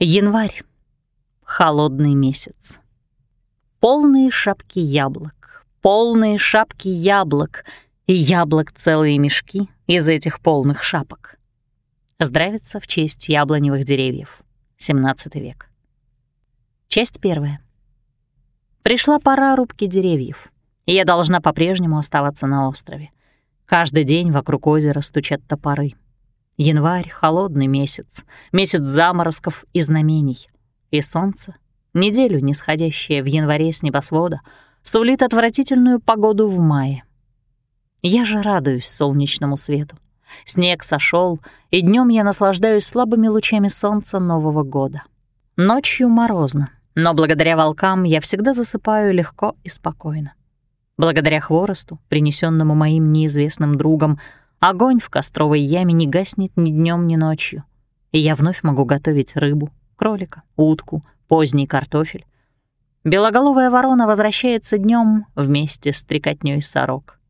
Январь. Холодный месяц. Полные шапки яблок, полные шапки яблок, и яблок целые мешки из этих полных шапок. Здравится в честь яблоневых деревьев. 17 век. Часть первая. Пришла пора рубки деревьев, и я должна по-прежнему оставаться на острове. Каждый день вокруг озера стучат топоры — Январь — холодный месяц, месяц заморозков и знамений. И солнце, неделю нисходящее в январе с небосвода, сулит отвратительную погоду в мае. Я же радуюсь солнечному свету. Снег сошел, и днем я наслаждаюсь слабыми лучами солнца Нового года. Ночью морозно, но благодаря волкам я всегда засыпаю легко и спокойно. Благодаря хворосту, принесенному моим неизвестным другом, Огонь в костровой яме не гаснет ни днем, ни ночью. И я вновь могу готовить рыбу, кролика, утку, поздний картофель. Белоголовая ворона возвращается днем вместе с трекотнёй сорок.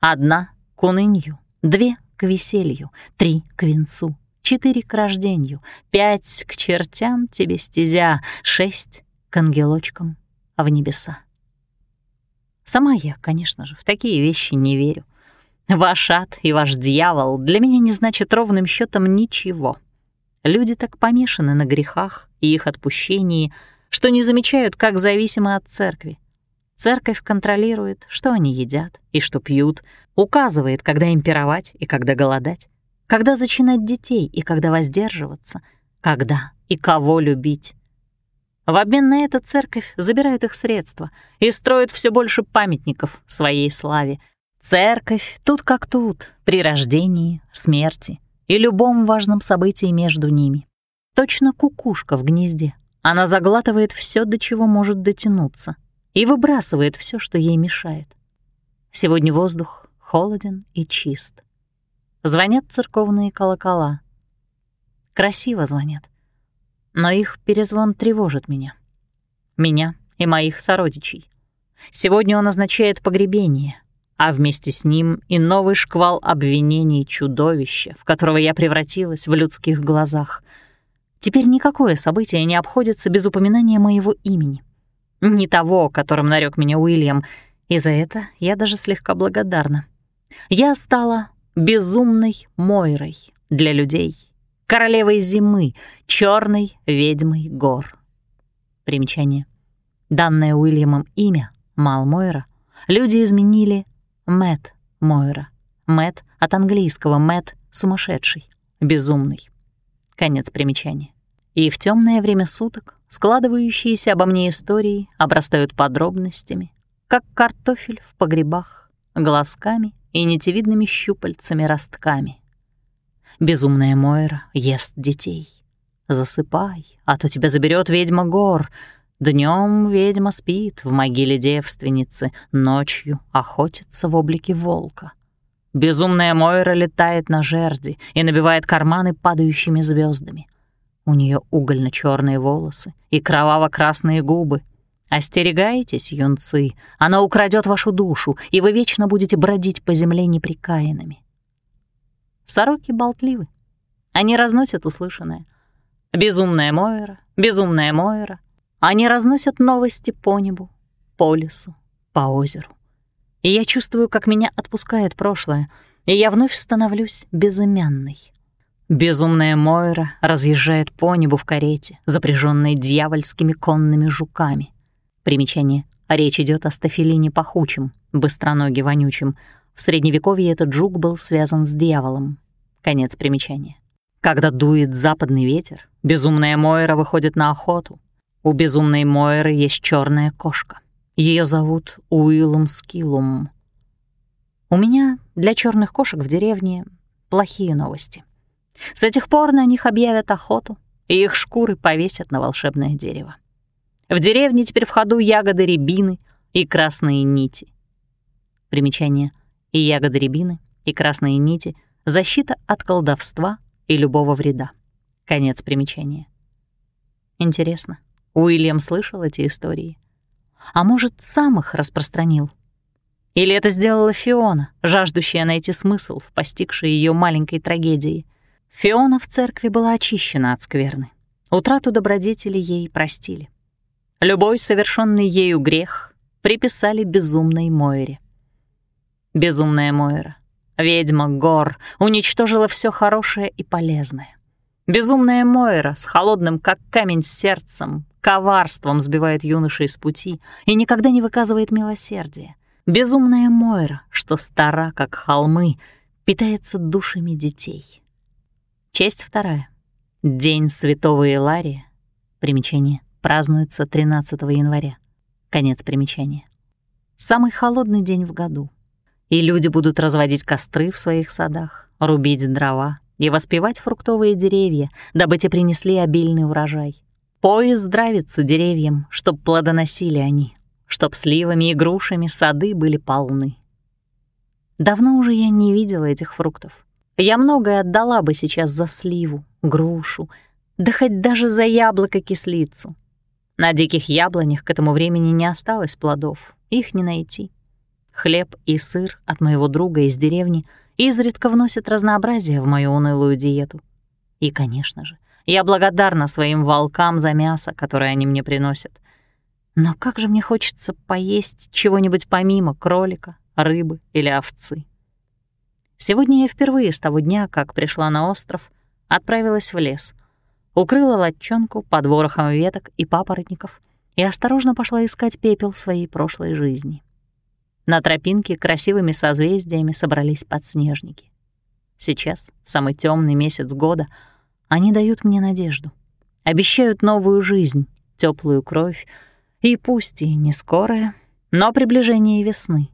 Одна — к унынью, две — к веселью, три — к венцу, четыре — к рождению, пять — к чертям тебе стезя, шесть — к ангелочкам в небеса. Сама я, конечно же, в такие вещи не верю. Ваш ад и ваш дьявол для меня не значат ровным счетом ничего. Люди так помешаны на грехах и их отпущении, что не замечают, как зависимы от церкви. Церковь контролирует, что они едят и что пьют, указывает, когда им пировать и когда голодать, когда зачинать детей и когда воздерживаться, когда и кого любить. В обмен на это церковь забирает их средства и строит все больше памятников своей славе — Церковь тут как тут, при рождении, смерти и любом важном событии между ними. Точно кукушка в гнезде. Она заглатывает все, до чего может дотянуться, и выбрасывает все, что ей мешает. Сегодня воздух холоден и чист. Звонят церковные колокола. Красиво звонят. Но их перезвон тревожит меня. Меня и моих сородичей. Сегодня он означает погребение — а вместе с ним и новый шквал обвинений чудовища, в которого я превратилась в людских глазах. Теперь никакое событие не обходится без упоминания моего имени. Не того, которым нарек меня Уильям, и за это я даже слегка благодарна. Я стала безумной Мойрой для людей, королевой зимы, черной ведьмой гор. Примечание. Данное Уильямом имя, Мал Мойра, люди изменили Мэт Мойра. Мэт от английского Мэт сумасшедший, безумный. Конец примечания. И в темное время суток складывающиеся обо мне истории обрастают подробностями, как картофель в погребах, глазками и нитевидными щупальцами-ростками. Безумная Мойра ест детей. Засыпай, а то тебя заберет ведьма гор — Днем ведьма спит в могиле девственницы, ночью охотится в облике волка. Безумная Мойра летает на жерди и набивает карманы падающими звездами. У нее угольно черные волосы и кроваво-красные губы. Остерегайтесь, юнцы, она украдет вашу душу, и вы вечно будете бродить по земле неприкаянными. Сороки болтливы. Они разносят услышанное. Безумная Мойра, безумная Мойра, они разносят новости по небу, по лесу, по озеру. И я чувствую, как меня отпускает прошлое, и я вновь становлюсь безымянной. Безумная Мойра разъезжает по небу в карете, запряженной дьявольскими конными жуками. Примечание. Речь идет о стафилине пахучем, быстроноге вонючем. В Средневековье этот жук был связан с дьяволом. Конец примечания. Когда дует западный ветер, безумная Мойра выходит на охоту, у безумной Мойры есть черная кошка. Ее зовут Уиллум Скиллум. У меня для черных кошек в деревне плохие новости. С этих пор на них объявят охоту, и их шкуры повесят на волшебное дерево. В деревне теперь в ходу ягоды рябины и красные нити. Примечание. И ягоды рябины, и красные нити — защита от колдовства и любого вреда. Конец примечания. Интересно, Уильям слышал эти истории. А может, сам их распространил? Или это сделала Фиона, жаждущая найти смысл в постигшей ее маленькой трагедии? Фиона в церкви была очищена от скверны. Утрату добродетели ей простили. Любой совершенный ею грех приписали безумной Мойре. Безумная Мойра, ведьма гор, уничтожила все хорошее и полезное. Безумная Мойра с холодным, как камень, сердцем, коварством сбивает юношей с пути и никогда не выказывает милосердия. Безумная Мойра, что стара, как холмы, питается душами детей. Часть вторая. День Святого Илария. Примечание. Празднуется 13 января. Конец примечания. Самый холодный день в году. И люди будут разводить костры в своих садах, рубить дрова и воспевать фруктовые деревья, дабы те принесли обильный урожай. Поезд здравицу деревьям, чтоб плодоносили они, чтоб сливами и грушами сады были полны. Давно уже я не видела этих фруктов. Я многое отдала бы сейчас за сливу, грушу, да хоть даже за яблоко-кислицу. На диких яблонях к этому времени не осталось плодов, их не найти. Хлеб и сыр от моего друга из деревни изредка вносят разнообразие в мою унылую диету. И, конечно же, я благодарна своим волкам за мясо, которое они мне приносят. Но как же мне хочется поесть чего-нибудь помимо кролика, рыбы или овцы. Сегодня я впервые с того дня, как пришла на остров, отправилась в лес, укрыла лодчонку под ворохом веток и папоротников и осторожно пошла искать пепел своей прошлой жизни. На тропинке красивыми созвездиями собрались подснежники. Сейчас, в самый темный месяц года, они дают мне надежду, обещают новую жизнь, теплую кровь и пусть и не скорое, но приближение весны.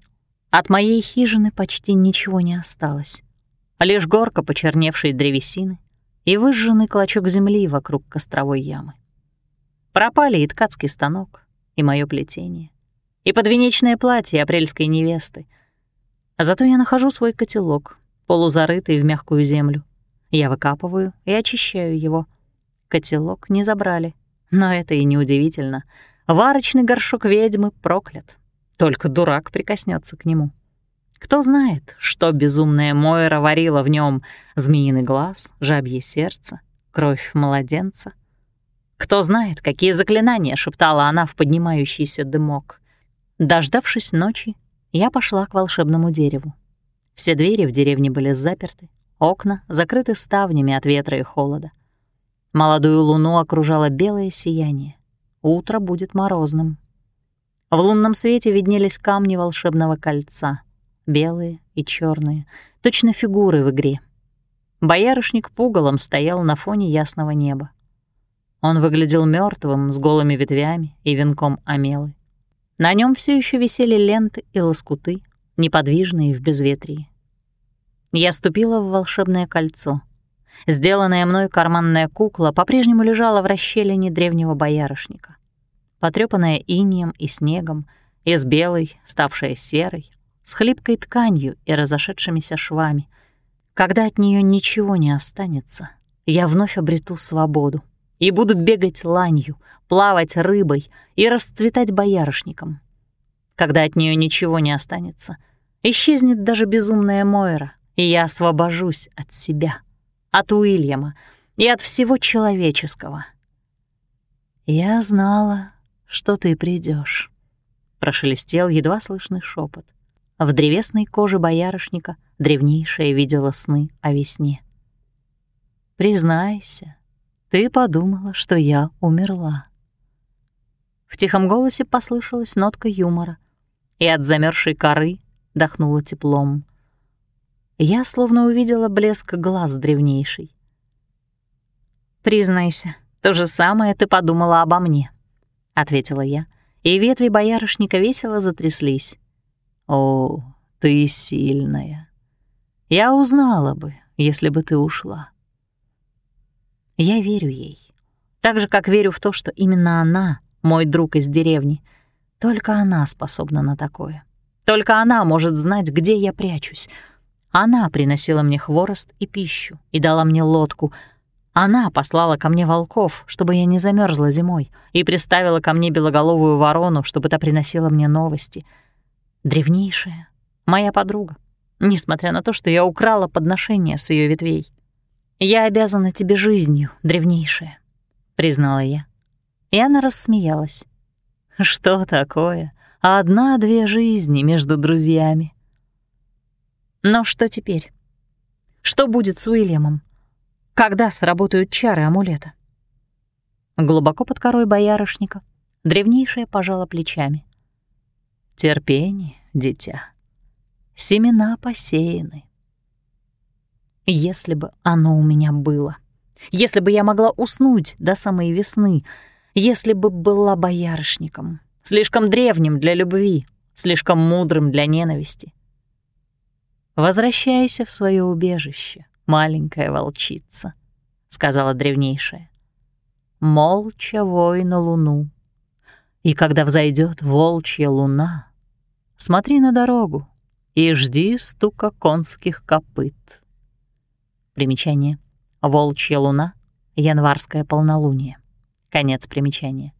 От моей хижины почти ничего не осталось. Лишь горка почерневшей древесины и выжженный клочок земли вокруг костровой ямы. Пропали и ткацкий станок, и мое плетение, и подвенечное платье апрельской невесты. Зато я нахожу свой котелок, полузарытый в мягкую землю. Я выкапываю и очищаю его. Котелок не забрали, но это и не удивительно. Варочный горшок ведьмы проклят. Только дурак прикоснется к нему. Кто знает, что безумная Мойра варила в нем змеиный глаз, жабье сердце, кровь младенца. Кто знает, какие заклинания шептала она в поднимающийся дымок. Дождавшись ночи, я пошла к волшебному дереву. Все двери в деревне были заперты, окна закрыты ставнями от ветра и холода. Молодую луну окружало белое сияние. Утро будет морозным. В лунном свете виднелись камни волшебного кольца, белые и черные, точно фигуры в игре. Боярышник пугалом стоял на фоне ясного неба. Он выглядел мертвым с голыми ветвями и венком омелы. На нем все еще висели ленты и лоскуты, неподвижные в безветрии. Я ступила в волшебное кольцо. Сделанная мной карманная кукла по-прежнему лежала в расщелине древнего боярышника потрёпанная инием и снегом, из белой, ставшая серой, с хлипкой тканью и разошедшимися швами. Когда от нее ничего не останется, я вновь обрету свободу и буду бегать ланью, плавать рыбой и расцветать боярышником. Когда от нее ничего не останется, исчезнет даже безумная Мойра, и я освобожусь от себя, от Уильяма и от всего человеческого. Я знала, что ты придешь, прошелестел едва слышный шепот. В древесной коже боярышника древнейшая видела сны о весне. «Признайся, ты подумала, что я умерла». В тихом голосе послышалась нотка юмора, и от замерзшей коры дохнуло теплом. Я словно увидела блеск глаз древнейший. «Признайся, то же самое ты подумала обо мне», — ответила я, и ветви боярышника весело затряслись. «О, ты сильная. Я узнала бы, если бы ты ушла». Я верю ей. Так же, как верю в то, что именно она, мой друг из деревни, только она способна на такое. Только она может знать, где я прячусь. Она приносила мне хворост и пищу и дала мне лодку — она послала ко мне волков, чтобы я не замерзла зимой, и приставила ко мне белоголовую ворону, чтобы та приносила мне новости. Древнейшая, моя подруга, несмотря на то, что я украла подношение с ее ветвей. Я обязана тебе жизнью, древнейшая. признала я. И она рассмеялась. Что такое? Одна-две жизни между друзьями. Но что теперь? Что будет с Уильямом? Когда сработают чары амулета? Глубоко под корой боярышника древнейшая пожала плечами. Терпение, дитя. Семена посеяны. Если бы оно у меня было. Если бы я могла уснуть до самой весны. Если бы была боярышником. Слишком древним для любви, слишком мудрым для ненависти. «Возвращайся в свое убежище, маленькая волчица», — сказала древнейшая. «Молча вой на луну. И когда взойдет волчья луна, смотри на дорогу и жди стука конских копыт». Примечание. Волчья луна, январское полнолуние. Конец примечания.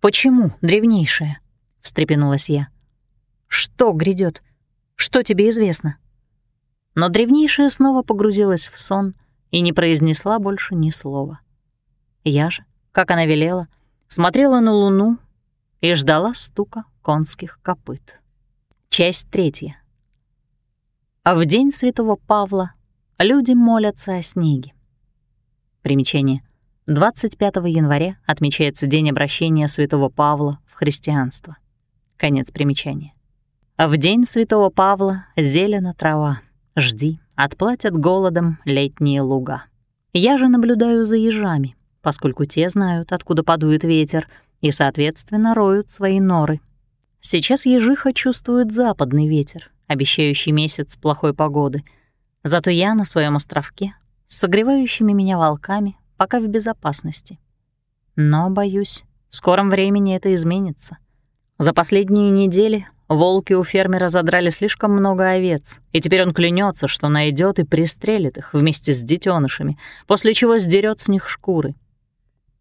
«Почему, древнейшая?» — встрепенулась я. «Что грядет? Что тебе известно?» Но древнейшая снова погрузилась в сон и не произнесла больше ни слова. Я же, как она велела, смотрела на луну и ждала стука конских копыт. Часть третья. А в день святого Павла люди молятся о снеге. Примечание. 25 января отмечается день обращения святого Павла в христианство. Конец примечания. А в день святого Павла зелена трава, Жди, отплатят голодом летние луга. Я же наблюдаю за ежами, поскольку те знают, откуда подует ветер, и, соответственно, роют свои норы. Сейчас ежиха чувствует западный ветер, обещающий месяц плохой погоды. Зато я на своем островке с согревающими меня волками пока в безопасности. Но, боюсь, в скором времени это изменится. За последние недели Волки у фермера задрали слишком много овец, и теперь он клянется, что найдет и пристрелит их вместе с детенышами, после чего сдерет с них шкуры.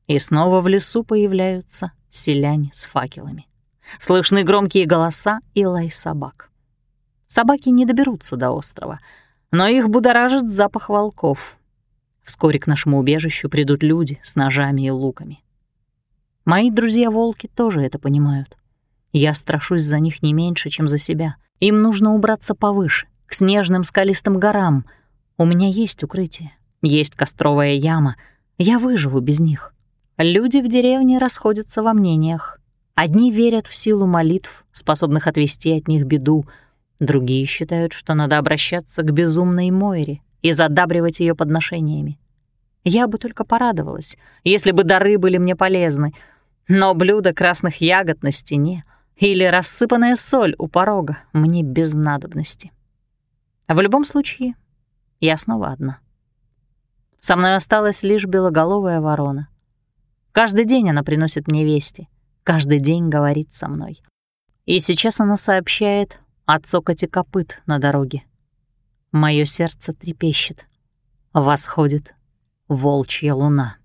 И снова в лесу появляются селяне с факелами. Слышны громкие голоса и лай собак. Собаки не доберутся до острова, но их будоражит запах волков. Вскоре к нашему убежищу придут люди с ножами и луками. Мои друзья-волки тоже это понимают. Я страшусь за них не меньше, чем за себя. Им нужно убраться повыше, к снежным скалистым горам. У меня есть укрытие, есть костровая яма. Я выживу без них. Люди в деревне расходятся во мнениях. Одни верят в силу молитв, способных отвести от них беду. Другие считают, что надо обращаться к безумной Мойре и задабривать ее подношениями. Я бы только порадовалась, если бы дары были мне полезны. Но блюдо красных ягод на стене — или рассыпанная соль у порога мне без надобности. В любом случае, я снова одна. Со мной осталась лишь белоголовая ворона. Каждый день она приносит мне вести, каждый день говорит со мной. И сейчас она сообщает о цокоте копыт на дороге. Моё сердце трепещет. Восходит волчья луна.